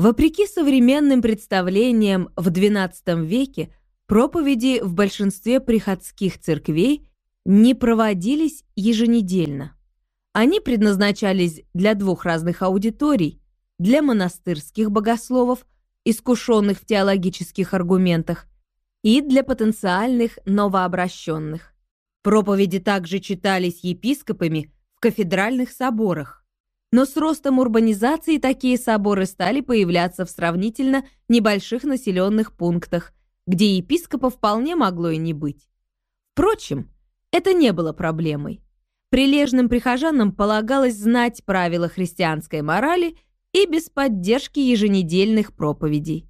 Вопреки современным представлениям в XII веке проповеди в большинстве приходских церквей не проводились еженедельно. Они предназначались для двух разных аудиторий – для монастырских богословов, искушенных в теологических аргументах, и для потенциальных новообращенных. Проповеди также читались епископами в кафедральных соборах. Но с ростом урбанизации такие соборы стали появляться в сравнительно небольших населенных пунктах, где епископа вполне могло и не быть. Впрочем, это не было проблемой. Прилежным прихожанам полагалось знать правила христианской морали и без поддержки еженедельных проповедей.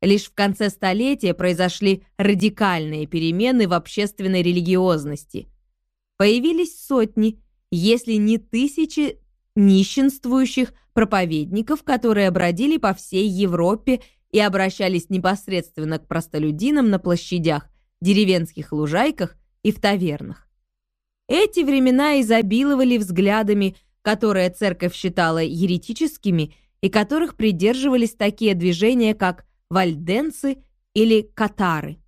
Лишь в конце столетия произошли радикальные перемены в общественной религиозности. Появились сотни, если не тысячи нищенствующих проповедников, которые бродили по всей Европе и обращались непосредственно к простолюдинам на площадях, деревенских лужайках и в тавернах. Эти времена изобиловали взглядами, которые церковь считала еретическими и которых придерживались такие движения, как вальденцы или катары.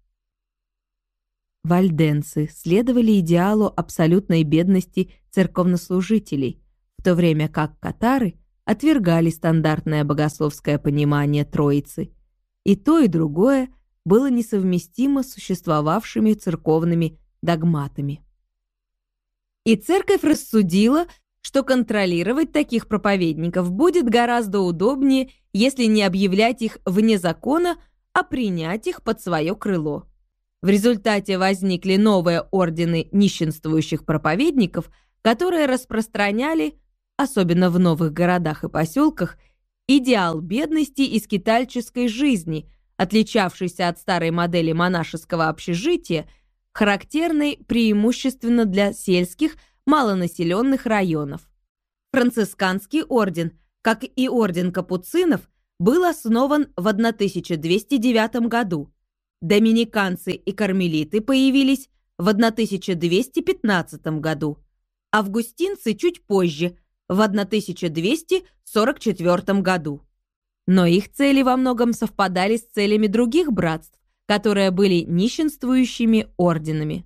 Вальденцы следовали идеалу абсолютной бедности церковнослужителей, то время как катары отвергали стандартное богословское понимание Троицы. И то, и другое было несовместимо с существовавшими церковными догматами. И церковь рассудила, что контролировать таких проповедников будет гораздо удобнее, если не объявлять их вне закона, а принять их под свое крыло. В результате возникли новые ордены нищенствующих проповедников, которые распространяли, особенно в новых городах и поселках, идеал бедности и скитальческой жизни, отличавшийся от старой модели монашеского общежития, характерной преимущественно для сельских, малонаселенных районов. Францисканский орден, как и орден капуцинов, был основан в 1209 году. Доминиканцы и кармелиты появились в 1215 году, августинцы чуть позже, в 1244 году. Но их цели во многом совпадали с целями других братств, которые были нищенствующими орденами.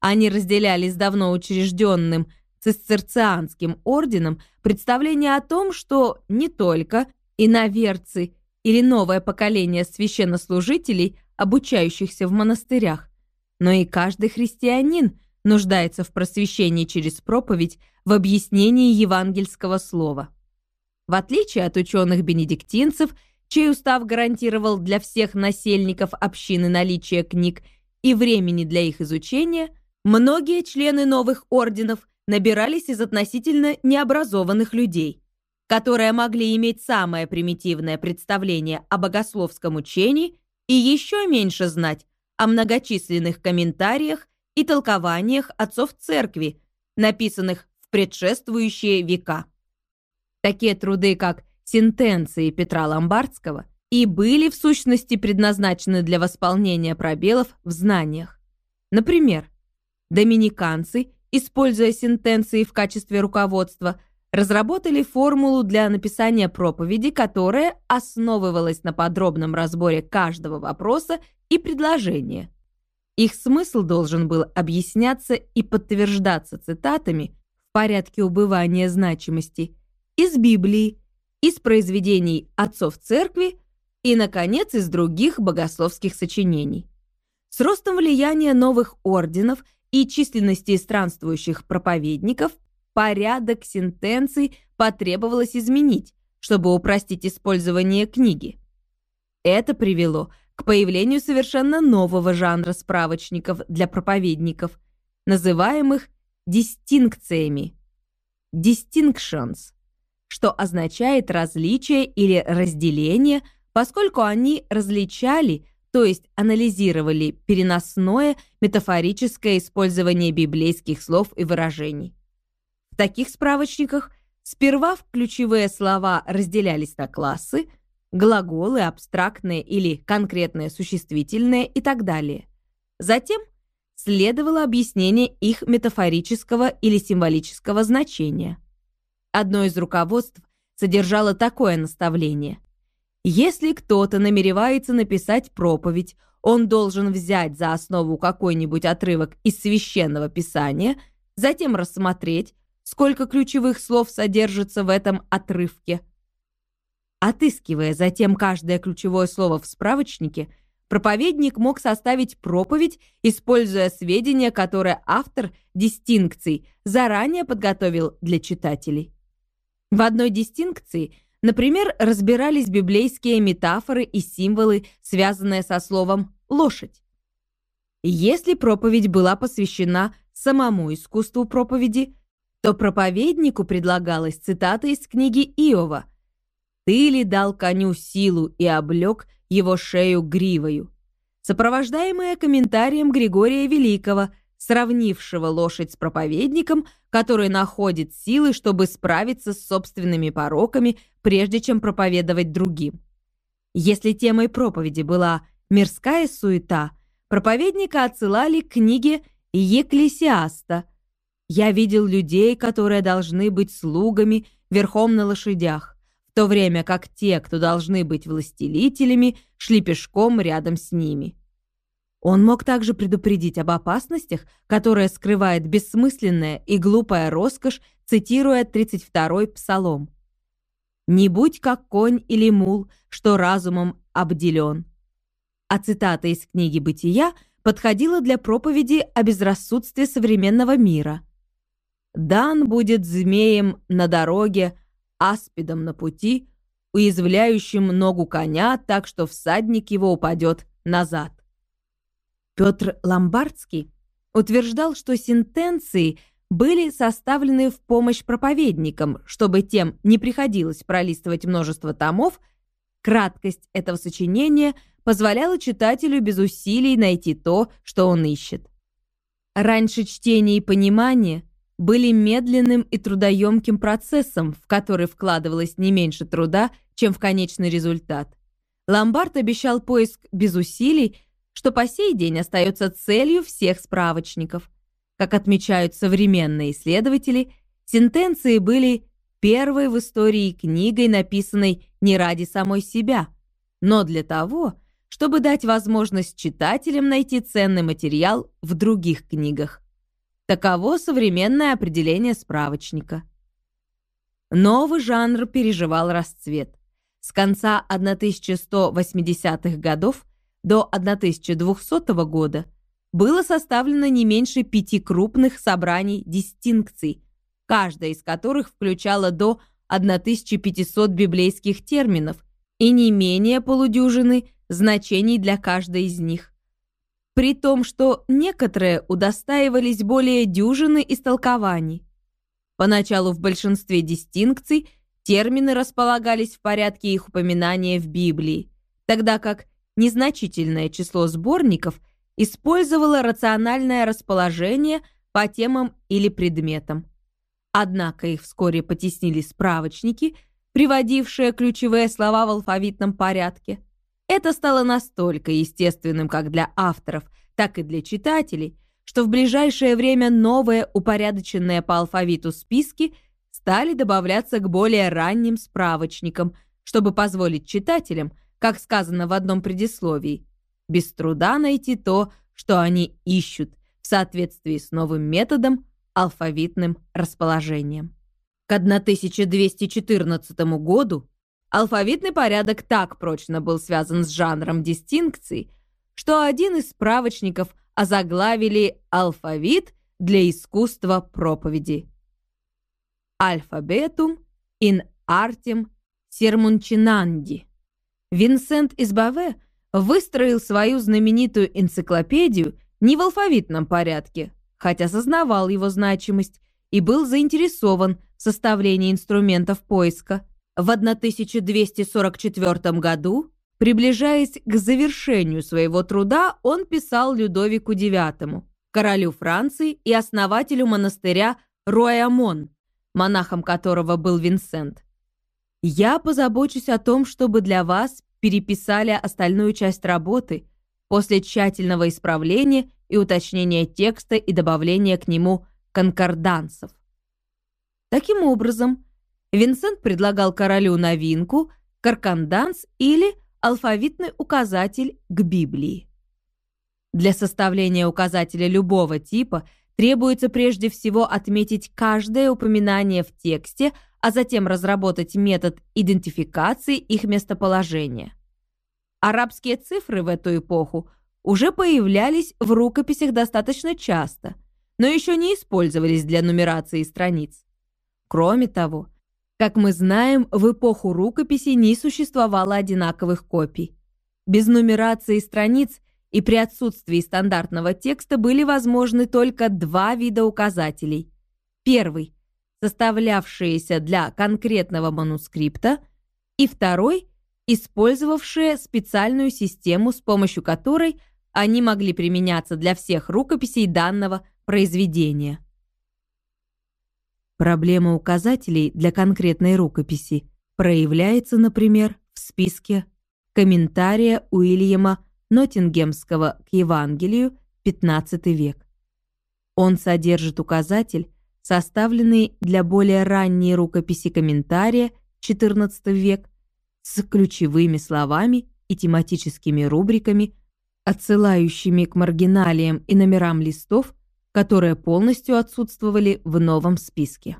Они разделяли с давно учрежденным цистерцианским орденом представление о том, что не только иноверцы или новое поколение священнослужителей, обучающихся в монастырях, но и каждый христианин нуждается в просвещении через проповедь в объяснении евангельского слова. В отличие от ученых-бенедиктинцев, чей устав гарантировал для всех насельников общины наличие книг и времени для их изучения – Многие члены новых орденов набирались из относительно необразованных людей, которые могли иметь самое примитивное представление о богословском учении и еще меньше знать о многочисленных комментариях и толкованиях отцов церкви, написанных в предшествующие века. Такие труды, как «Сентенции» Петра Ломбардского, и были в сущности предназначены для восполнения пробелов в знаниях. Например, Доминиканцы, используя сентенции в качестве руководства, разработали формулу для написания проповеди, которая основывалась на подробном разборе каждого вопроса и предложения. Их смысл должен был объясняться и подтверждаться цитатами в порядке убывания значимости из Библии, из произведений отцов церкви и, наконец, из других богословских сочинений. С ростом влияния новых орденов – и численности странствующих проповедников, порядок сентенций потребовалось изменить, чтобы упростить использование книги. Это привело к появлению совершенно нового жанра справочников для проповедников, называемых дистинкциями – distinctions, что означает различие или разделение, поскольку они различали то есть анализировали переносное метафорическое использование библейских слов и выражений. В таких справочниках сперва ключевые слова разделялись на классы, глаголы, абстрактные или конкретные существительные и так далее. Затем следовало объяснение их метафорического или символического значения. Одно из руководств содержало такое наставление. Если кто-то намеревается написать проповедь, он должен взять за основу какой-нибудь отрывок из священного писания, затем рассмотреть, сколько ключевых слов содержится в этом отрывке. Отыскивая затем каждое ключевое слово в справочнике, проповедник мог составить проповедь, используя сведения, которые автор дистинкций заранее подготовил для читателей. В одной дистинкции, например, разбирались библейские метафоры и символы, связанные со словом «лошадь». Если проповедь была посвящена самому искусству проповеди, то проповеднику предлагалась цитата из книги Иова «Ты дал коню силу и облег его шею гривою?» сопровождаемая комментарием Григория Великого, сравнившего лошадь с проповедником, который находит силы, чтобы справиться с собственными пороками, прежде чем проповедовать другим. Если темой проповеди была мирская суета, проповедника отсылали к книге Екклесиаста, я видел людей, которые должны быть слугами верхом на лошадях, в то время как те, кто должны быть властелителями, шли пешком рядом с ними. Он мог также предупредить об опасностях, которые скрывает бессмысленная и глупая роскошь, цитируя 32-й псалом. «Не будь как конь или мул, что разумом обделен». А цитата из книги «Бытия» подходила для проповеди о безрассудстве современного мира – Дан будет змеем на дороге, аспидом на пути, уязвляющим ногу коня так, что всадник его упадет назад. Петр Ломбардский утверждал, что сентенции были составлены в помощь проповедникам, чтобы тем не приходилось пролистывать множество томов, краткость этого сочинения позволяла читателю без усилий найти то, что он ищет. Раньше чтения и понимания были медленным и трудоемким процессом, в который вкладывалось не меньше труда, чем в конечный результат. Ломбард обещал поиск без усилий, что по сей день остается целью всех справочников. Как отмечают современные исследователи, сентенции были первой в истории книгой, написанной не ради самой себя, но для того, чтобы дать возможность читателям найти ценный материал в других книгах. Таково современное определение справочника. Новый жанр переживал расцвет. С конца 1180-х годов до 1200 года было составлено не меньше пяти крупных собраний дистинкций, каждая из которых включала до 1500 библейских терминов и не менее полудюжины значений для каждой из них при том, что некоторые удостаивались более дюжины истолкований. Поначалу в большинстве дистинкций термины располагались в порядке их упоминания в Библии, тогда как незначительное число сборников использовало рациональное расположение по темам или предметам. Однако их вскоре потеснили справочники, приводившие ключевые слова в алфавитном порядке – это стало настолько естественным как для авторов, так и для читателей, что в ближайшее время новые упорядоченные по алфавиту списки стали добавляться к более ранним справочникам, чтобы позволить читателям, как сказано в одном предисловии, без труда найти то, что они ищут в соответствии с новым методом алфавитным расположением. К 1214 году Алфавитный порядок так прочно был связан с жанром дистинкций, что один из справочников озаглавили «Алфавит для искусства проповеди». Альфабетум ин артем сермунчинанди. Винсент из Баве выстроил свою знаменитую энциклопедию не в алфавитном порядке, хотя сознавал его значимость и был заинтересован в составлении инструментов поиска – в 1244 году, приближаясь к завершению своего труда, он писал Людовику IX, королю Франции и основателю монастыря Руайамон, монахом которого был Винсент. «Я позабочусь о том, чтобы для вас переписали остальную часть работы после тщательного исправления и уточнения текста и добавления к нему конкордансов. Таким образом, Винсент предлагал королю новинку, конкорданс или алфавитный указатель к Библии. Для составления указателя любого типа требуется прежде всего отметить каждое упоминание в тексте, а затем разработать метод идентификации их местоположения. Арабские цифры в эту эпоху уже появлялись в рукописях достаточно часто, но еще не использовались для нумерации страниц. Кроме того, как мы знаем, в эпоху рукописи не существовало одинаковых копий. Без нумерации страниц и при отсутствии стандартного текста были возможны только два вида указателей. Первый – составлявшиеся для конкретного манускрипта, и второй – использовавшие специальную систему, с помощью которой они могли применяться для всех рукописей данного произведения. Проблема указателей для конкретной рукописи проявляется, например, в списке комментария Уильяма Ноттингемского к Евангелию, 15 век. Он содержит указатель, составленный для более ранней рукописи комментария, 14 век, с ключевыми словами и тематическими рубриками, отсылающими к маргиналиям и номерам листов, которые полностью отсутствовали в новом списке.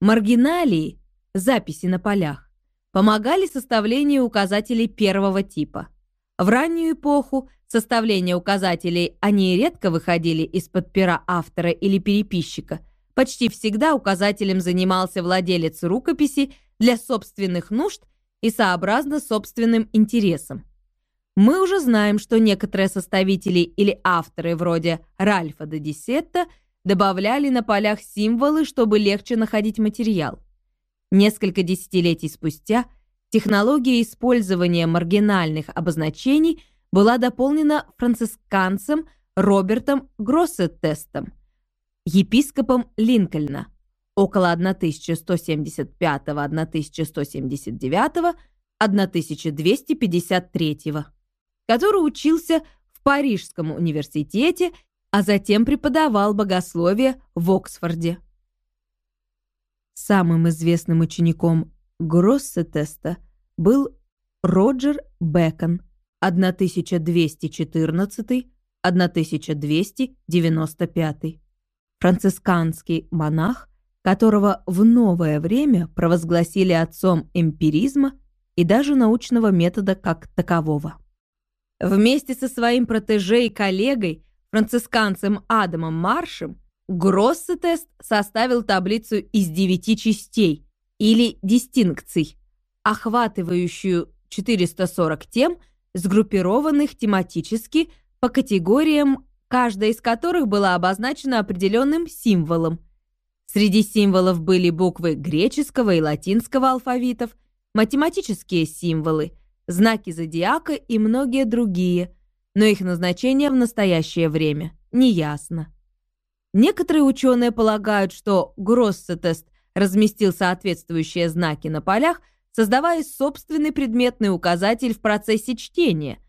Маргиналии, записи на полях, помогали составлению указателей первого типа. В раннюю эпоху составление указателей они редко выходили из-под пера автора или переписчика. Почти всегда указателем занимался владелец рукописи для собственных нужд и сообразно собственным интересам. Мы уже знаем, что некоторые составители или авторы вроде Ральфа де Дисетта добавляли на полях символы, чтобы легче находить материал. Несколько десятилетий спустя технология использования маргинальных обозначений была дополнена францисканцем Робертом Гроссетестом, епископом Линкольна, около 1175-1179, 1253 который учился в Парижском университете, а затем преподавал богословие в Оксфорде. Самым известным учеником Гроссетеста был Роджер Бэкон 1214-1295, францисканский монах, которого в новое время провозгласили отцом эмпиризма и даже научного метода как такового. Вместе со своим протеже и коллегой, францисканцем Адамом Маршем, Гроссетест составил таблицу из девяти частей или дистинкций, охватывающую 440 тем, сгруппированных тематически по категориям, каждая из которых была обозначена определенным символом. Среди символов были буквы греческого и латинского алфавитов, математические символы – знаки зодиака и многие другие, но их назначение в настоящее время неясно. Некоторые ученые полагают, что Гроссетест разместил соответствующие знаки на полях, создавая собственный предметный указатель в процессе чтения,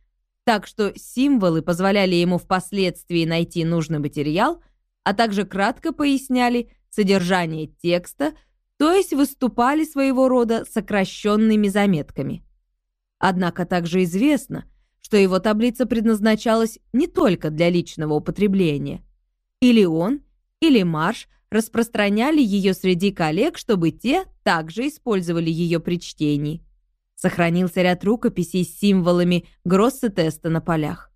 так что символы позволяли ему впоследствии найти нужный материал, а также кратко поясняли содержание текста, то есть выступали своего рода сокращенными заметками. Однако также известно, что его таблица предназначалась не только для личного употребления. Или он, или Марш распространяли ее среди коллег, чтобы те также использовали ее при чтении. Сохранился ряд рукописей с символами Гроссе-теста на полях.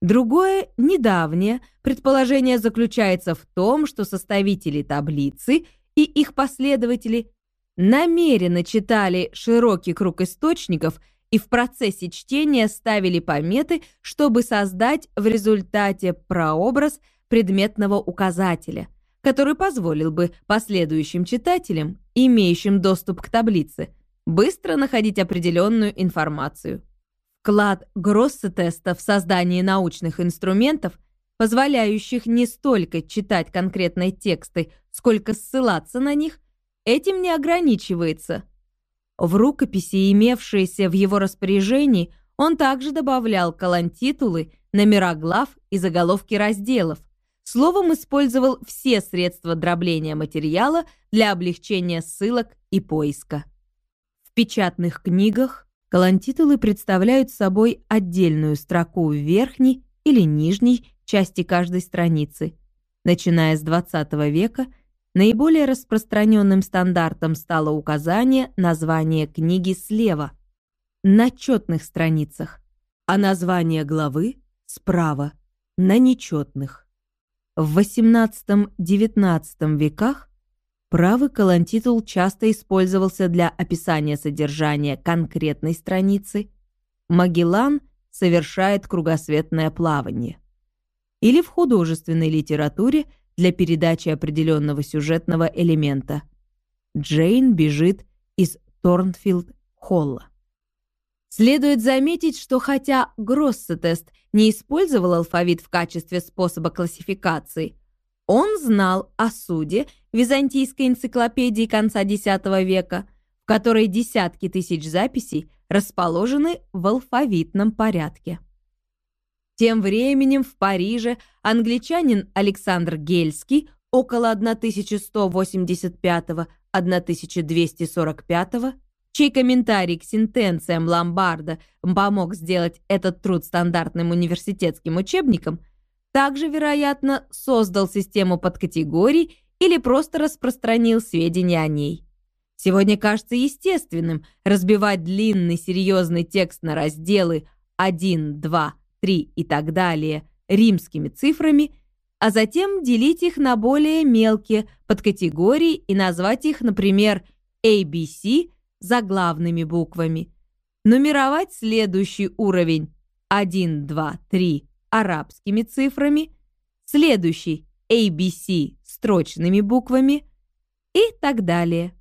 Другое, недавнее, предположение заключается в том, что составители таблицы и их последователи намеренно читали широкий круг источников – и в процессе чтения ставили пометы, чтобы создать в результате прообраз предметного указателя, который позволил бы последующим читателям, имеющим доступ к таблице, быстро находить определенную информацию. Вклад Гроссе-теста в создание научных инструментов, позволяющих не столько читать конкретные тексты, сколько ссылаться на них, этим не ограничивается – в рукописи, имевшиеся в его распоряжении, он также добавлял колонтитулы, номера глав и заголовки разделов. Словом, использовал все средства дробления материала для облегчения ссылок и поиска. В печатных книгах колонтитулы представляют собой отдельную строку в верхней или нижней части каждой страницы. Начиная с XX века, наиболее распространенным стандартом стало указание названия книги слева, на четных страницах, а название главы справа, на нечетных. В XVIII-XIX веках Правый колонтитул часто использовался для описания содержания конкретной страницы. Магеллан совершает кругосветное плавание. Или в художественной литературе для передачи определенного сюжетного элемента. Джейн бежит из Торнфилд-Холла. Следует заметить, что хотя Гроссетест не использовал алфавит в качестве способа классификации, он знал о суде византийской энциклопедии конца X века, в которой десятки тысяч записей расположены в алфавитном порядке. Тем временем в Париже англичанин Александр Гельский около 1185-1245, чей комментарий к сентенциям Ламбарда помог сделать этот труд стандартным университетским учебником, также, вероятно, создал систему подкатегорий или просто распространил сведения о ней. Сегодня кажется естественным разбивать длинный серьезный текст на разделы 1, 2, 3 и так далее римскими цифрами, а затем делить их на более мелкие подкатегории и назвать их, например, ABC заглавными буквами. Нумеровать следующий уровень 1, 2, 3 арабскими цифрами, следующий ABC строчными буквами и так далее.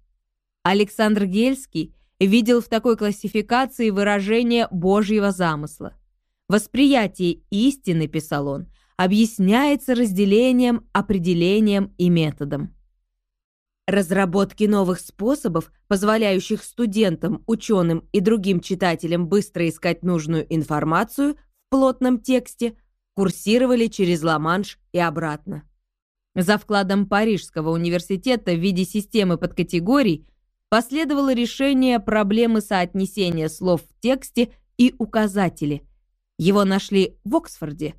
Александр Гельский видел в такой классификации выражение Божьего замысла. Восприятие истины, писал он, объясняется разделением, определением и методом. Разработки новых способов, позволяющих студентам, ученым и другим читателям быстро искать нужную информацию в плотном тексте, курсировали через Ла-Манш и обратно. За вкладом Парижского университета в виде системы подкатегорий последовало решение проблемы соотнесения слов в тексте и указатели. Его нашли в Оксфорде.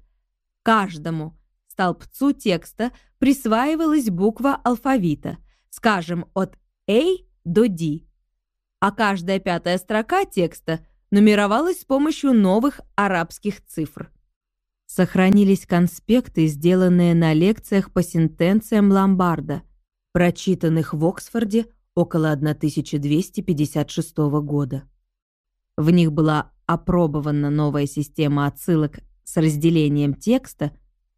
Каждому столбцу текста присваивалась буква алфавита, скажем, от A до D, а каждая пятая строка текста нумеровалась с помощью новых арабских цифр. Сохранились конспекты, сделанные на лекциях по сентенциям Ломбарда, прочитанных в Оксфорде около 1256 года. В них была опробована новая система отсылок с разделением текста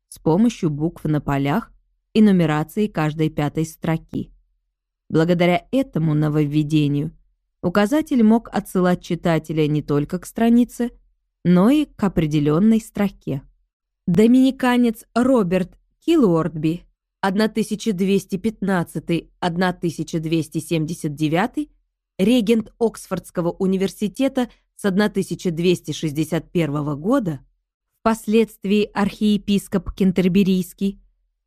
с помощью букв на полях и нумерацией каждой пятой строки. Благодаря этому нововведению указатель мог отсылать читателя не только к странице, но и к определенной строке. Доминиканец Роберт Киллуордби 1215-1279, регент Оксфордского университета с 1261 года, впоследствии архиепископ Кентерберийский,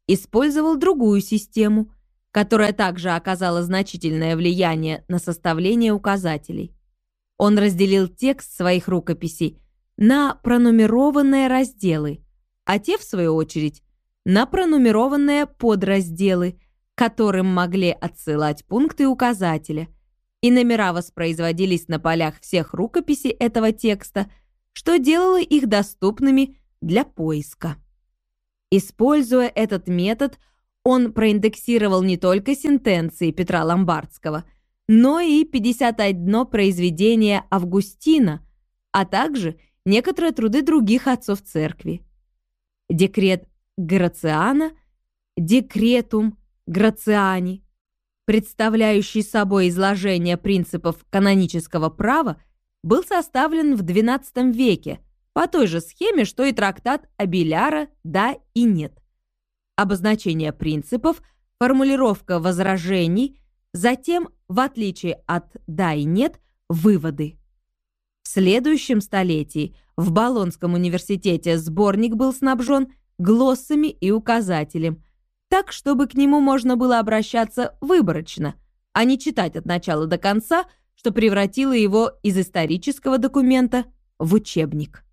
использовал другую систему, которая также оказала значительное влияние на составление указателей. Он разделил текст своих рукописей на пронумерованные разделы – а те, в свою очередь, на пронумерованные подразделы, которым могли отсылать пункты указателя, и номера воспроизводились на полях всех рукописей этого текста, что делало их доступными для поиска. Используя этот метод, он проиндексировал не только сентенции Петра Ломбардского, но и 51 произведение Августина, а также некоторые труды других отцов церкви декрет Грациана, декретум Грациани, представляющий собой изложение принципов канонического права, был составлен в XII веке по той же схеме, что и трактат Абеляра «Да» и «Нет». Обозначение принципов, формулировка возражений, затем, в отличие от «да» и «нет», выводы. В следующем столетии в Болонском университете сборник был снабжен глоссами и указателем, так, чтобы к нему можно было обращаться выборочно, а не читать от начала до конца, что превратило его из исторического документа в учебник.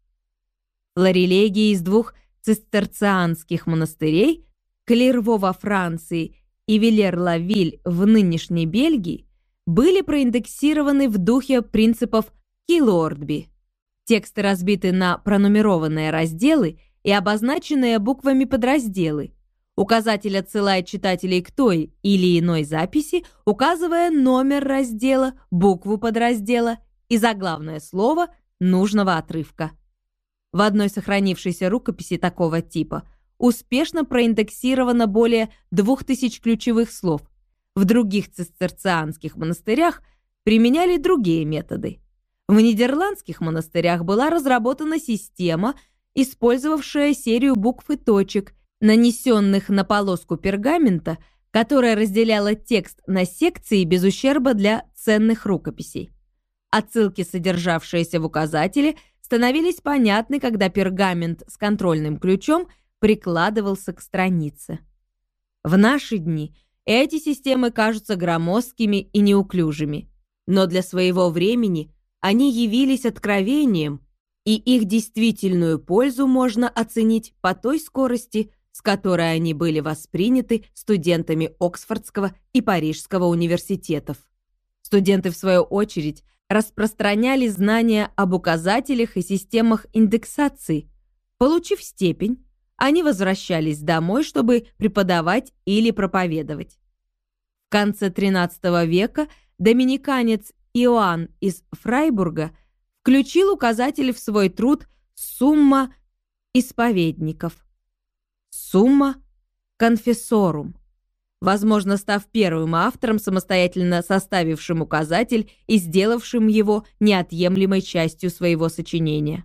Флорелегии из двух цистерцианских монастырей Клерво во Франции и Вилер-Лавиль в нынешней Бельгии были проиндексированы в духе принципов Килордби. Тексты разбиты на пронумерованные разделы и обозначенные буквами подразделы. Указатель отсылает читателей к той или иной записи, указывая номер раздела, букву подраздела и заглавное слово нужного отрывка. В одной сохранившейся рукописи такого типа успешно проиндексировано более 2000 ключевых слов. В других цистерцианских монастырях применяли другие методы. В нидерландских монастырях была разработана система, использовавшая серию букв и точек, нанесенных на полоску пергамента, которая разделяла текст на секции без ущерба для ценных рукописей. Отсылки, содержавшиеся в указателе, становились понятны, когда пергамент с контрольным ключом прикладывался к странице. В наши дни эти системы кажутся громоздкими и неуклюжими, но для своего времени они явились откровением, и их действительную пользу можно оценить по той скорости, с которой они были восприняты студентами Оксфордского и Парижского университетов. Студенты, в свою очередь, распространяли знания об указателях и системах индексации. Получив степень, они возвращались домой, чтобы преподавать или проповедовать. В конце XIII века доминиканец Иоанн из Фрайбурга включил указатель в свой труд «Сумма исповедников». «Сумма конфессорум» возможно, став первым автором, самостоятельно составившим указатель и сделавшим его неотъемлемой частью своего сочинения.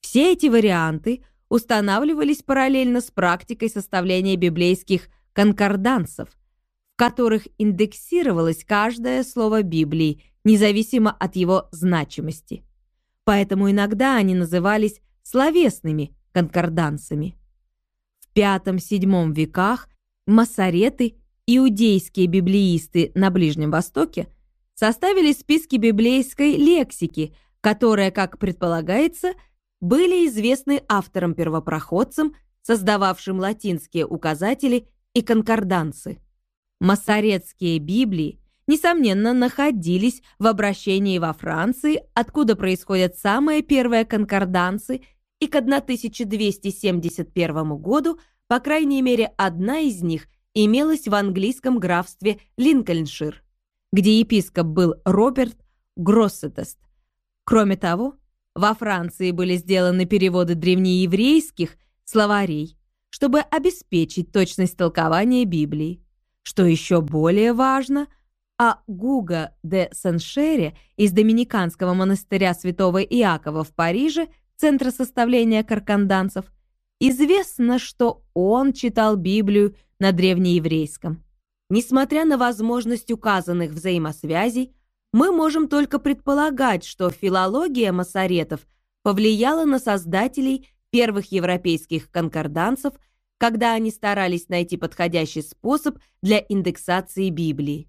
Все эти варианты устанавливались параллельно с практикой составления библейских конкордансов, в которых индексировалось каждое слово Библии, независимо от его значимости. Поэтому иногда они назывались словесными конкордансами. V-VII веках Масареты, иудейские библеисты на Ближнем Востоке, составили списки библейской лексики, которые, как предполагается, были известны авторам-первопроходцам, создававшим латинские указатели и конкордансы. Масоретские Библии, несомненно, находились в обращении во Франции, откуда происходят самые первые конкордансы, и к 1271 году – по крайней мере, одна из них имелась в английском графстве Линкольншир, где епископ был Роберт Гроссетест. Кроме того, во Франции были сделаны переводы древнееврейских словарей, чтобы обеспечить точность толкования Библии. Что еще более важно, о Гуга де Сен-Шере из Доминиканского монастыря святого Иакова в Париже, центра составления карканданцев, Известно, что он читал Библию на древнееврейском. Несмотря на возможность указанных взаимосвязей, мы можем только предполагать, что филология масоретов повлияла на создателей первых европейских конкорданцев, когда они старались найти подходящий способ для индексации Библии.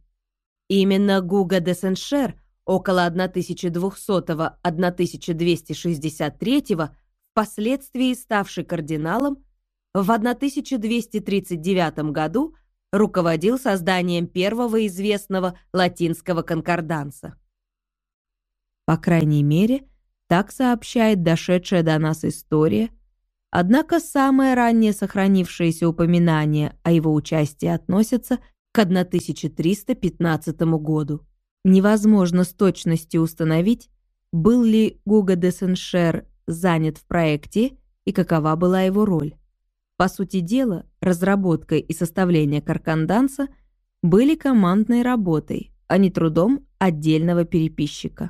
Именно Гуга де Сеншер около 1200-1263 впоследствии ставший кардиналом, в 1239 году руководил созданием первого известного латинского конкорданса. По крайней мере, так сообщает дошедшая до нас история, однако самое раннее сохранившееся упоминание о его участии относится к 1315 году. Невозможно с точностью установить, был ли Гуго де Сеншер занят в проекте и какова была его роль. По сути дела, разработка и составление карканданса были командной работой, а не трудом отдельного переписчика.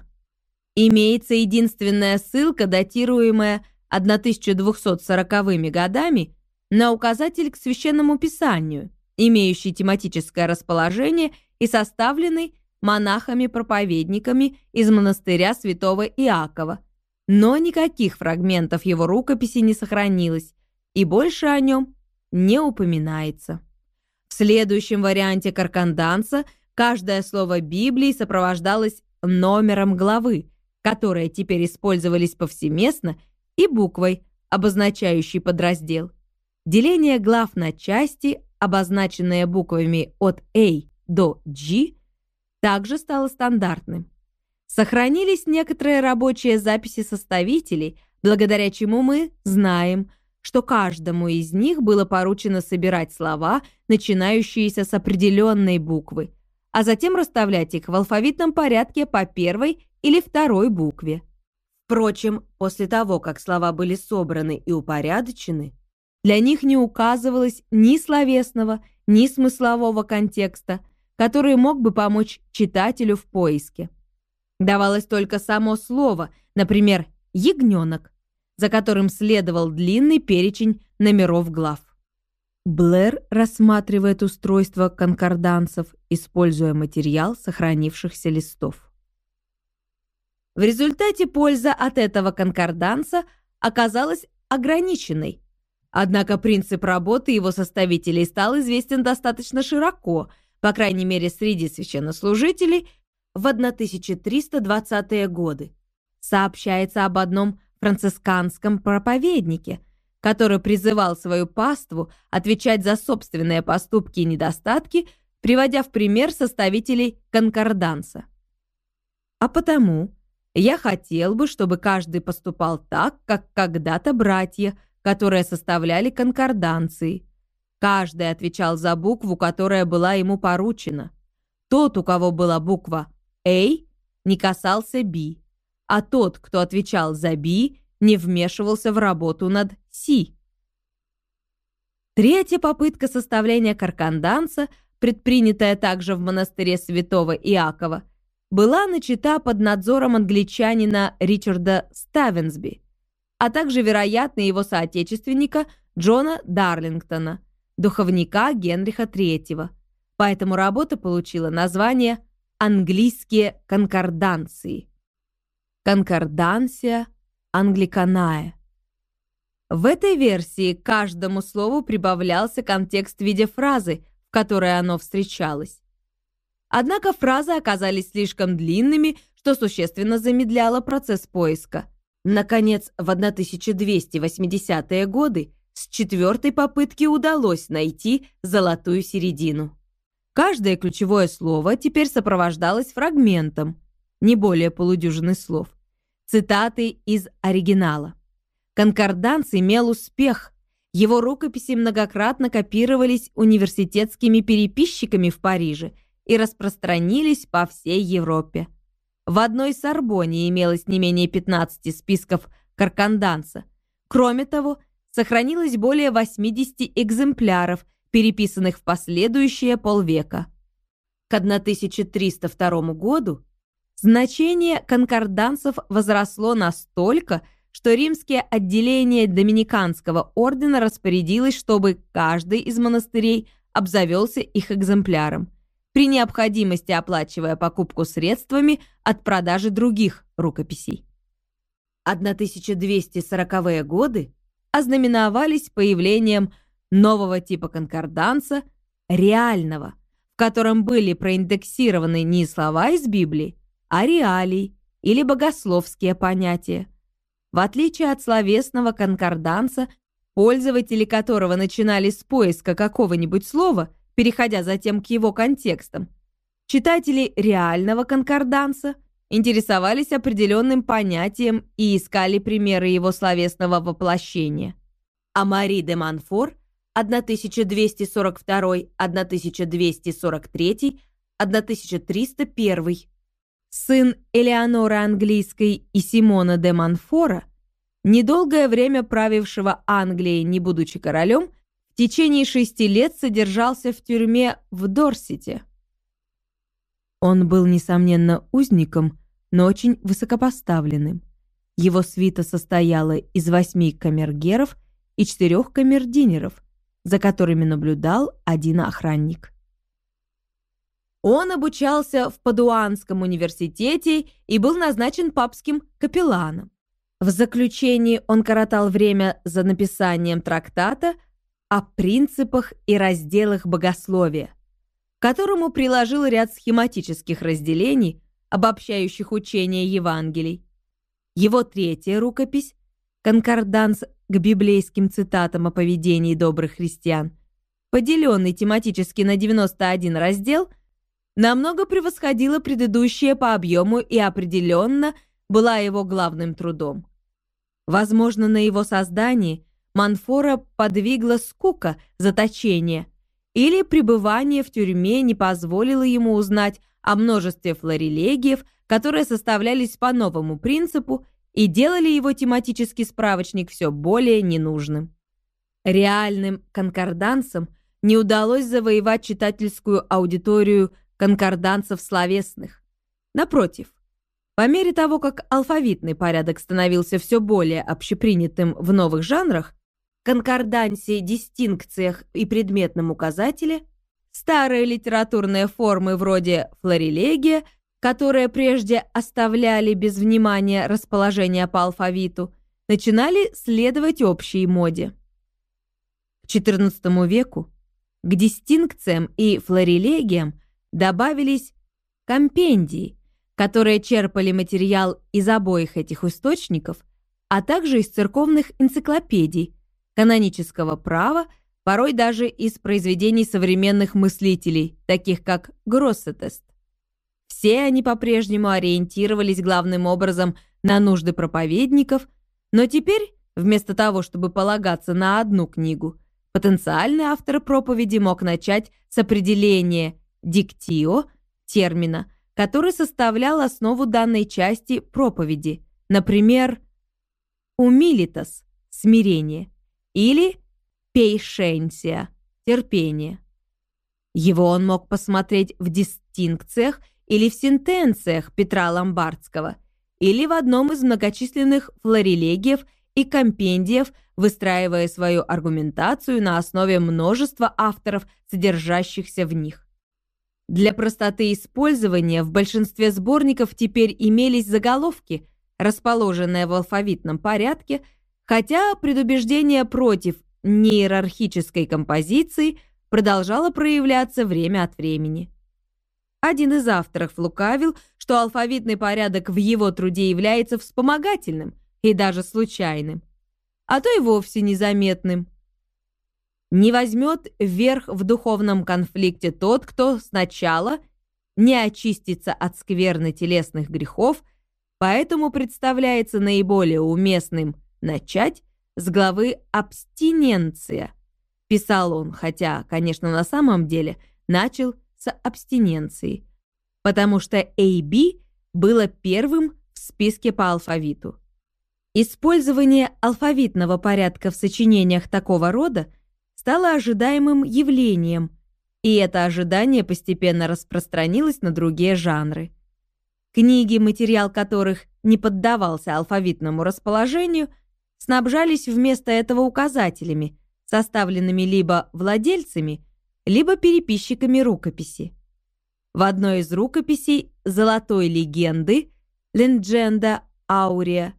Имеется единственная ссылка, датируемая 1240-ми годами, на указатель к священному писанию, имеющий тематическое расположение и составленный монахами-проповедниками из монастыря святого Иакова, но никаких фрагментов его рукописи не сохранилось, и больше о нем не упоминается. В следующем варианте карканданца каждое слово Библии сопровождалось номером главы, которые теперь использовались повсеместно, и буквой, обозначающей подраздел. Деление глав на части, обозначенные буквами от A до G, также стало стандартным. Сохранились некоторые рабочие записи составителей, благодаря чему мы знаем, что каждому из них было поручено собирать слова, начинающиеся с определенной буквы, а затем расставлять их в алфавитном порядке по первой или второй букве. Впрочем, после того, как слова были собраны и упорядочены, для них не указывалось ни словесного, ни смыслового контекста, который мог бы помочь читателю в поиске. Давалось только само слово, например, «ягненок», за которым следовал длинный перечень номеров глав. Блэр рассматривает устройство конкорданцев, используя материал сохранившихся листов. В результате польза от этого конкорданца оказалась ограниченной. Однако принцип работы его составителей стал известен достаточно широко, по крайней мере среди священнослужителей, в 1320-е годы. Сообщается об одном францисканском проповеднике, который призывал свою паству отвечать за собственные поступки и недостатки, приводя в пример составителей конкорданса. А потому я хотел бы, чтобы каждый поступал так, как когда-то братья, которые составляли конкорданции. Каждый отвечал за букву, которая была ему поручена. Тот, у кого была буква «А», не касался «Б», а тот, кто отвечал за «Б», не вмешивался в работу над «Си». Третья попытка составления карканданца, предпринятая также в монастыре святого Иакова, была начата под надзором англичанина Ричарда Ставенсби, а также, вероятно, его соотечественника Джона Дарлингтона, духовника Генриха III. Поэтому работа получила название «Английские конкорданции». Конкордансия англиканая. В этой версии каждому слову прибавлялся контекст в виде фразы, в которой оно встречалось. Однако фразы оказались слишком длинными, что существенно замедляло процесс поиска. Наконец, в 1280-е годы с четвертой попытки удалось найти золотую середину. Каждое ключевое слово теперь сопровождалось фрагментом, не более полудюжины слов, цитаты из оригинала. Конкорданс имел успех. Его рукописи многократно копировались университетскими переписчиками в Париже и распространились по всей Европе. В одной Сорбоне имелось не менее 15 списков карканданса. Кроме того, сохранилось более 80 экземпляров, переписанных в последующие полвека. К 1302 году значение конкорданцев возросло настолько, что римские отделения Доминиканского ордена распорядилось, чтобы каждый из монастырей обзавелся их экземпляром при необходимости оплачивая покупку средствами от продажи других рукописей. 1240-е годы ознаменовались появлением нового типа конкорданса, реального, в котором были проиндексированы не слова из Библии, а реалии или богословские понятия. В отличие от словесного конкорданса, пользователи которого начинали с поиска какого-нибудь слова – переходя затем к его контекстам. Читатели реального конкорданса интересовались определенным понятием и искали примеры его словесного воплощения. А Мари де Манфор 1242, 1243, 1301, сын Элеоноры Английской и Симона де Манфора, недолгое время правившего Англией, не будучи королем, в течение шести лет содержался в тюрьме в Дорсете. Он был, несомненно, узником, но очень высокопоставленным. Его свита состояла из восьми камергеров и четырех камердинеров, за которыми наблюдал один охранник. Он обучался в Падуанском университете и был назначен папским капелланом. В заключении он коротал время за написанием трактата о принципах и разделах богословия, которому приложил ряд схематических разделений, обобщающих учение Евангелий. Его третья рукопись «Конкорданс к библейским цитатам о поведении добрых христиан», поделенный тематически на 91 раздел, намного превосходила предыдущее по объему и определенно была его главным трудом. Возможно, на его создании Манфора подвигла скука заточения, или пребывание в тюрьме не позволило ему узнать о множестве флорелегиев, которые составлялись по новому принципу и делали его тематический справочник все более ненужным. Реальным конкорданцам не удалось завоевать читательскую аудиторию конкорданцев словесных. Напротив, по мере того, как алфавитный порядок становился все более общепринятым в новых жанрах, конкордансе, дистинкциях и предметном указателе, старые литературные формы вроде флорелегия, которые прежде оставляли без внимания расположение по алфавиту, начинали следовать общей моде. К XIV веку к дистинкциям и флорелегиям добавились компендии, которые черпали материал из обоих этих источников, а также из церковных энциклопедий, канонического права, порой даже из произведений современных мыслителей, таких как Гроссетест. Все они по-прежнему ориентировались главным образом на нужды проповедников, но теперь, вместо того, чтобы полагаться на одну книгу, потенциальный автор проповеди мог начать с определения «диктио» термина, который составлял основу данной части проповеди, например, «умилитас» — смирение, или «пейшенсия» — терпение. Его он мог посмотреть в дистинкциях или в сентенциях Петра Ломбардского, или в одном из многочисленных флорелегиев и компендиев, выстраивая свою аргументацию на основе множества авторов, содержащихся в них. Для простоты использования в большинстве сборников теперь имелись заголовки, расположенные в алфавитном порядке – хотя предубеждение против неиерархической композиции продолжало проявляться время от времени. Один из авторов лукавил, что алфавитный порядок в его труде является вспомогательным и даже случайным, а то и вовсе незаметным. Не возьмет верх в духовном конфликте тот, кто сначала не очистится от скверны телесных грехов, поэтому представляется наиболее уместным начать с главы «Абстиненция», писал он, хотя, конечно, на самом деле начал с абстиненции, потому что AB было первым в списке по алфавиту. Использование алфавитного порядка в сочинениях такого рода стало ожидаемым явлением, и это ожидание постепенно распространилось на другие жанры. Книги, материал которых не поддавался алфавитному расположению – снабжались вместо этого указателями, составленными либо владельцами, либо переписчиками рукописи. В одной из рукописей «Золотой легенды» «Лендженда Аурия»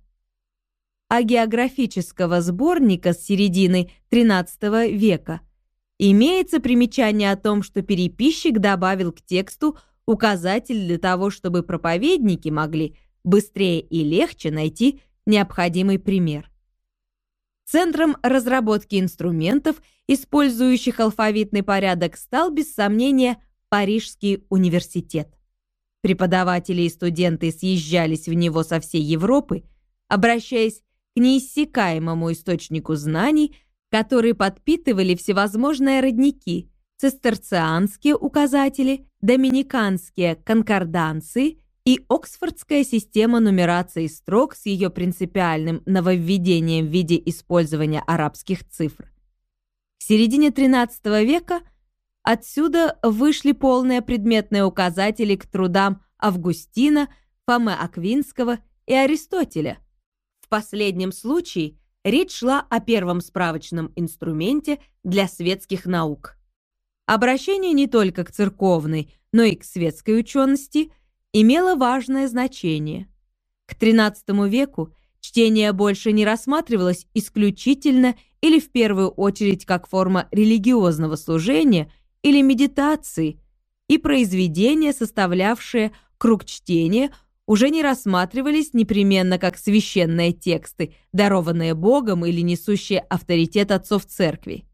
а географического сборника с середины XIII века имеется примечание о том, что переписчик добавил к тексту указатель для того, чтобы проповедники могли быстрее и легче найти необходимый пример. Центром разработки инструментов, использующих алфавитный порядок, стал без сомнения Парижский университет. Преподаватели и студенты съезжались в него со всей Европы, обращаясь к неиссякаемому источнику знаний, которые подпитывали всевозможные родники, цистерцианские указатели, доминиканские конкорданции и Оксфордская система нумерации строк с ее принципиальным нововведением в виде использования арабских цифр. В середине XIII века отсюда вышли полные предметные указатели к трудам Августина, Фомы Аквинского и Аристотеля. В последнем случае речь шла о первом справочном инструменте для светских наук. Обращение не только к церковной, но и к светской учености – имело важное значение. К XIII веку чтение больше не рассматривалось исключительно или в первую очередь как форма религиозного служения или медитации, и произведения, составлявшие круг чтения, уже не рассматривались непременно как священные тексты, дарованные Богом или несущие авторитет отцов церкви.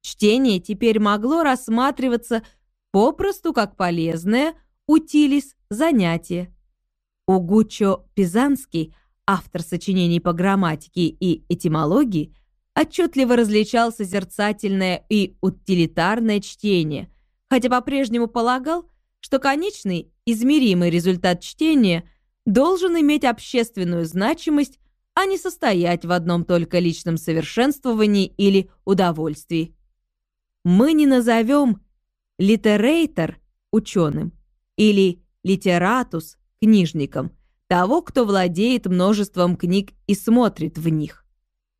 Чтение теперь могло рассматриваться попросту как полезное утилис занятие. Угучо Пизанский, автор сочинений по грамматике и этимологии, отчетливо различал созерцательное и утилитарное чтение, хотя по-прежнему полагал, что конечный, измеримый результат чтения должен иметь общественную значимость, а не состоять в одном только личном совершенствовании или удовольствии. Мы не назовем литерейтор ученым или литератус книжником того, кто владеет множеством книг и смотрит в них.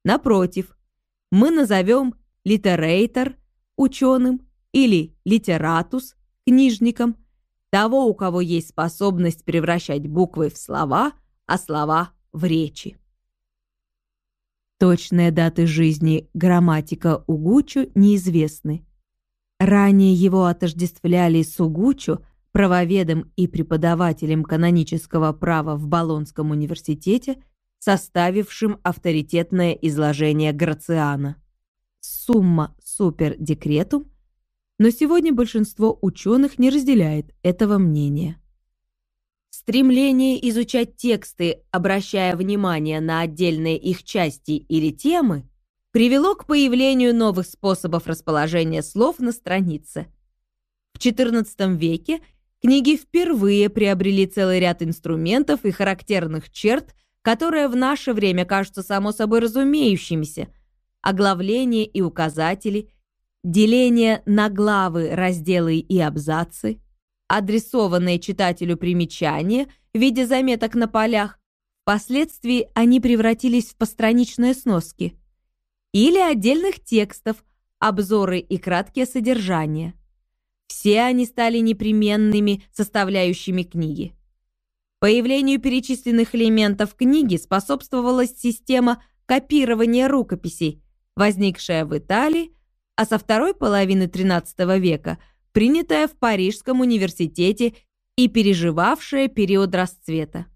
Напротив, мы назовем литерейтор ученым или литератус книжником того, у кого есть способность превращать буквы в слова, а слова в речи. Точные даты жизни грамматика Угучу неизвестны. Ранее его отождествляли с Угучу, правоведом и преподавателем канонического права в Болонском университете, составившим авторитетное изложение Грациана. Сумма супер декретум но сегодня большинство ученых не разделяет этого мнения. Стремление изучать тексты, обращая внимание на отдельные их части или темы, привело к появлению новых способов расположения слов на странице. В XIV веке книги впервые приобрели целый ряд инструментов и характерных черт, которые в наше время кажутся само собой разумеющимися, оглавления и указатели – деление на главы, разделы и абзацы, адресованные читателю примечания в виде заметок на полях, впоследствии они превратились в постраничные сноски, или отдельных текстов, обзоры и краткие содержания. Все они стали непременными составляющими книги. Появлению перечисленных элементов книги способствовала система копирования рукописей, возникшая в Италии а со второй половины XIII века принятая в Парижском университете и переживавшая период расцвета.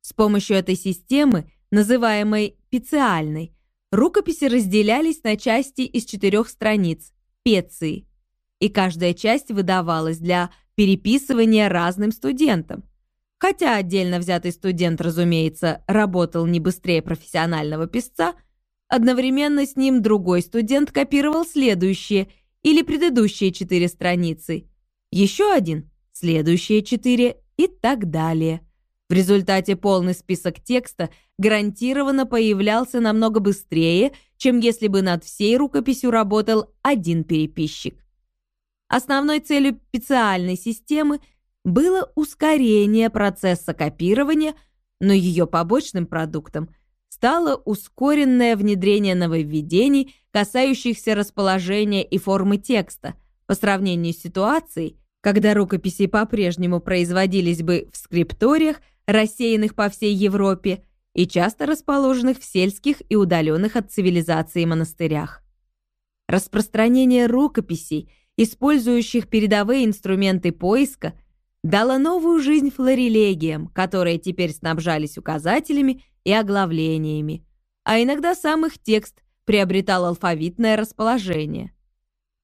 С помощью этой системы, называемой пициальной, рукописи разделялись на части из четырех страниц – пеции, и каждая часть выдавалась для переписывания разным студентам. Хотя отдельно взятый студент, разумеется, работал не быстрее профессионального писца – Одновременно с ним другой студент копировал следующие или предыдущие четыре страницы. Еще один, следующие четыре и так далее. В результате полный список текста гарантированно появлялся намного быстрее, чем если бы над всей рукописью работал один переписчик. Основной целью специальной системы было ускорение процесса копирования, но ее побочным продуктом стало ускоренное внедрение нововведений, касающихся расположения и формы текста, по сравнению с ситуацией, когда рукописи по-прежнему производились бы в скрипториях, рассеянных по всей Европе и часто расположенных в сельских и удаленных от цивилизации монастырях. Распространение рукописей, использующих передовые инструменты поиска, дало новую жизнь флорелегиям, которые теперь снабжались указателями и оглавлениями, а иногда сам их текст приобретал алфавитное расположение.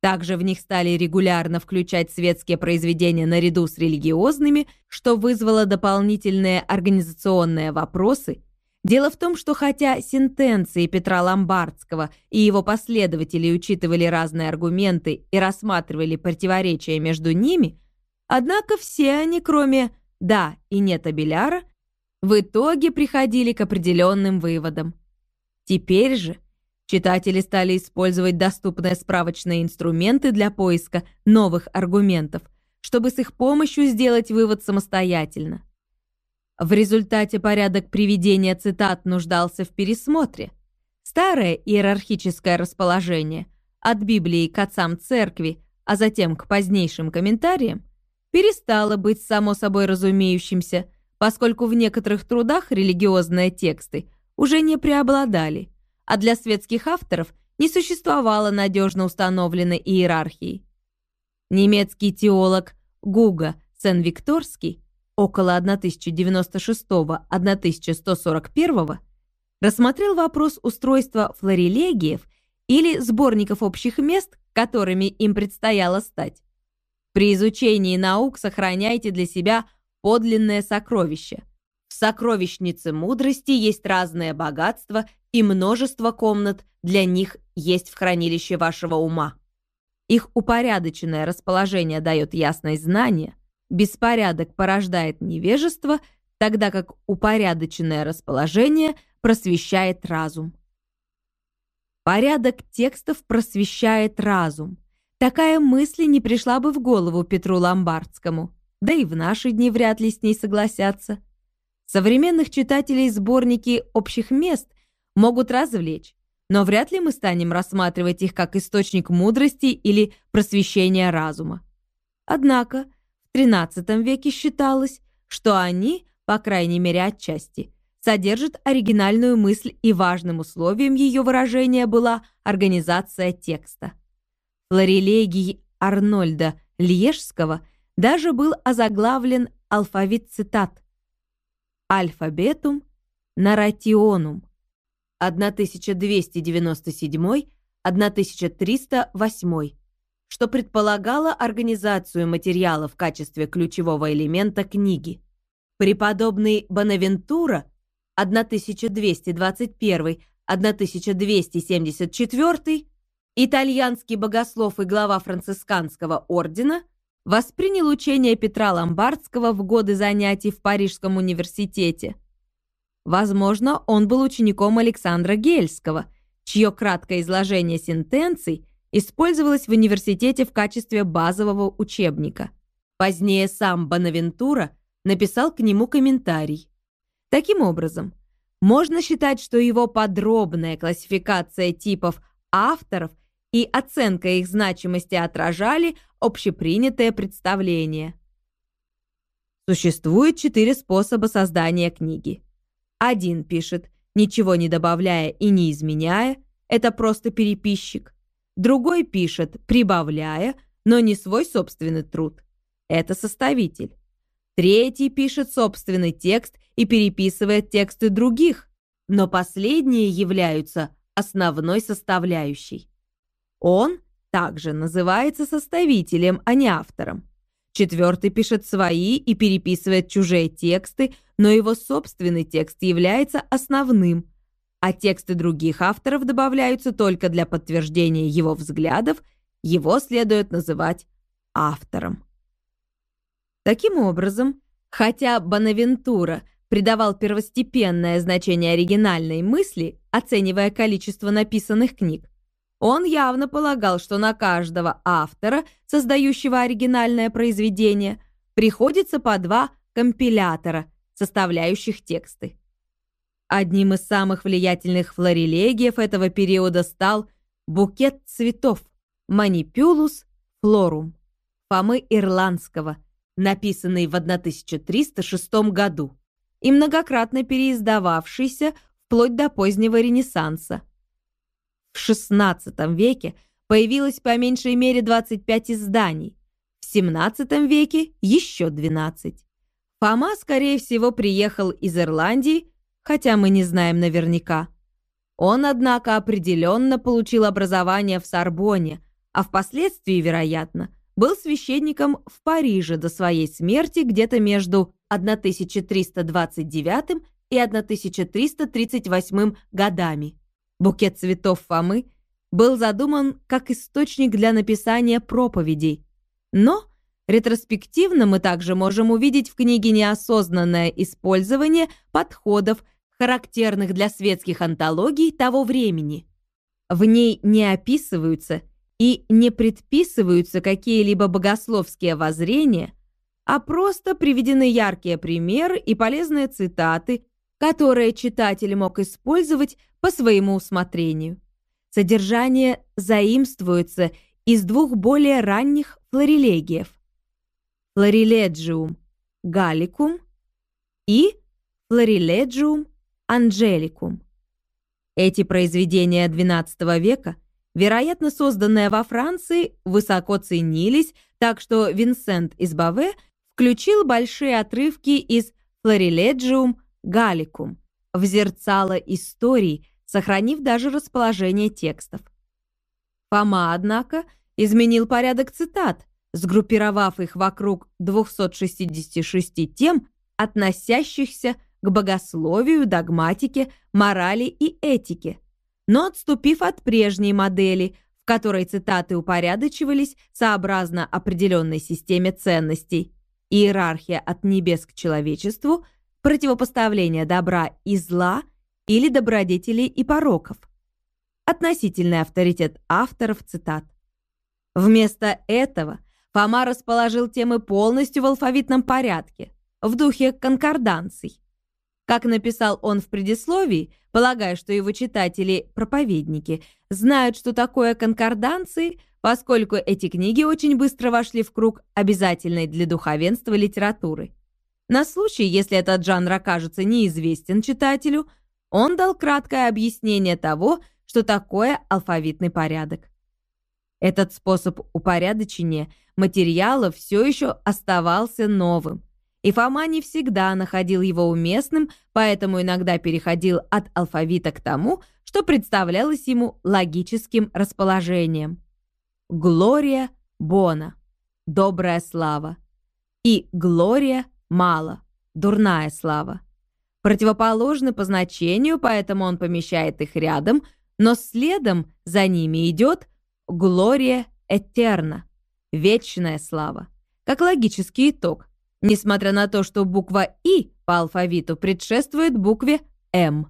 Также в них стали регулярно включать светские произведения наряду с религиозными, что вызвало дополнительные организационные вопросы. Дело в том, что хотя сентенции Петра Ломбардского и его последователи учитывали разные аргументы и рассматривали противоречия между ними, однако все они, кроме «да» и «нет» Абеляра, в итоге приходили к определенным выводам. Теперь же читатели стали использовать доступные справочные инструменты для поиска новых аргументов, чтобы с их помощью сделать вывод самостоятельно. В результате порядок приведения цитат нуждался в пересмотре. Старое иерархическое расположение от Библии к отцам церкви, а затем к позднейшим комментариям, перестало быть само собой разумеющимся – поскольку в некоторых трудах религиозные тексты уже не преобладали, а для светских авторов не существовало надежно установленной иерархии. Немецкий теолог Гуга Сен-Викторский около 1096-1141 рассмотрел вопрос устройства флорелегиев или сборников общих мест, которыми им предстояло стать. При изучении наук сохраняйте для себя подлинное сокровище. В сокровищнице мудрости есть разное богатство и множество комнат для них есть в хранилище вашего ума. Их упорядоченное расположение дает ясность знания, беспорядок порождает невежество, тогда как упорядоченное расположение просвещает разум. Порядок текстов просвещает разум. Такая мысль не пришла бы в голову Петру Ломбардскому, да и в наши дни вряд ли с ней согласятся. Современных читателей сборники общих мест могут развлечь, но вряд ли мы станем рассматривать их как источник мудрости или просвещения разума. Однако XIII веке считалось, что они, по крайней мере отчасти, содержат оригинальную мысль и важным условием ее выражения была организация текста. Флорелегий Арнольда Льежского даже был озаглавлен алфавит цитат «Альфабетум наратионум» 1297-1308, что предполагало организацию материала в качестве ключевого элемента книги. Преподобный Бонавентура 1221-1274, итальянский богослов и глава францисканского ордена, воспринял учение Петра Ломбардского в годы занятий в Парижском университете – Возможно, он был учеником Александра Гельского, чье краткое изложение сентенций использовалось в университете в качестве базового учебника. Позднее сам Бонавентура написал к нему комментарий. Таким образом, можно считать, что его подробная классификация типов авторов и оценка их значимости отражали общепринятое представление. Существует четыре способа создания книги. Один пишет, ничего не добавляя и не изменяя, это просто переписчик. Другой пишет, прибавляя, но не свой собственный труд. Это составитель. Третий пишет собственный текст и переписывает тексты других, но последние являются основной составляющей. Он также называется составителем, а не автором. Четвертый пишет свои и переписывает чужие тексты, но его собственный текст является основным, а тексты других авторов добавляются только для подтверждения его взглядов, его следует называть автором. Таким образом, хотя Бонавентура придавал первостепенное значение оригинальной мысли, оценивая количество написанных книг, он явно полагал, что на каждого автора, создающего оригинальное произведение, приходится по два компилятора, составляющих тексты. Одним из самых влиятельных флорелегиев этого периода стал «Букет цветов» Манипюлус флорум Фомы Ирландского, написанный в 1306 году и многократно переиздававшийся вплоть до позднего Ренессанса – в XVI веке появилось по меньшей мере 25 изданий, в XVII веке еще 12. Фома, скорее всего, приехал из Ирландии, хотя мы не знаем наверняка. Он, однако, определенно получил образование в Сорбоне, а впоследствии, вероятно, был священником в Париже до своей смерти где-то между 1329 и 1338 годами. Букет цветов Фомы был задуман как источник для написания проповедей. Но ретроспективно мы также можем увидеть в книге неосознанное использование подходов, характерных для светских антологий того времени. В ней не описываются и не предписываются какие-либо богословские воззрения, а просто приведены яркие примеры и полезные цитаты, которые читатель мог использовать по своему усмотрению. Содержание заимствуется из двух более ранних флорелегиев – флореледжиум галликум и флореледжиум анджеликум. Эти произведения XII века, вероятно, созданные во Франции, высоко ценились так что Винсент из Баве включил большие отрывки из «Флориледжиум Галикум» в зерцало историй, сохранив даже расположение текстов. Фома, однако, изменил порядок цитат, сгруппировав их вокруг 266 тем, относящихся к богословию, догматике, морали и этике, но отступив от прежней модели, в которой цитаты упорядочивались сообразно определенной системе ценностей, иерархия от небес к человечеству, противопоставление добра и зла или добродетелей и пороков, относительный авторитет авторов цитат. Вместо этого Фома расположил темы полностью в алфавитном порядке, в духе конкорданций. Как написал он в предисловии, полагая, что его читатели-проповедники знают, что такое конкорданции, поскольку эти книги очень быстро вошли в круг обязательной для духовенства литературы. На случай, если этот жанр окажется неизвестен читателю, он дал краткое объяснение того, что такое алфавитный порядок. Этот способ упорядочения материала все еще оставался новым, и Фома не всегда находил его уместным, поэтому иногда переходил от алфавита к тому, что представлялось ему логическим расположением. Глория Бона – добрая слава. И Глория Мало – дурная слава. Противоположны по значению, поэтому он помещает их рядом, но следом за ними идет Глория Этерна – вечная слава. Как логический итог – несмотря на то, что буква «И» по алфавиту предшествует букве «М».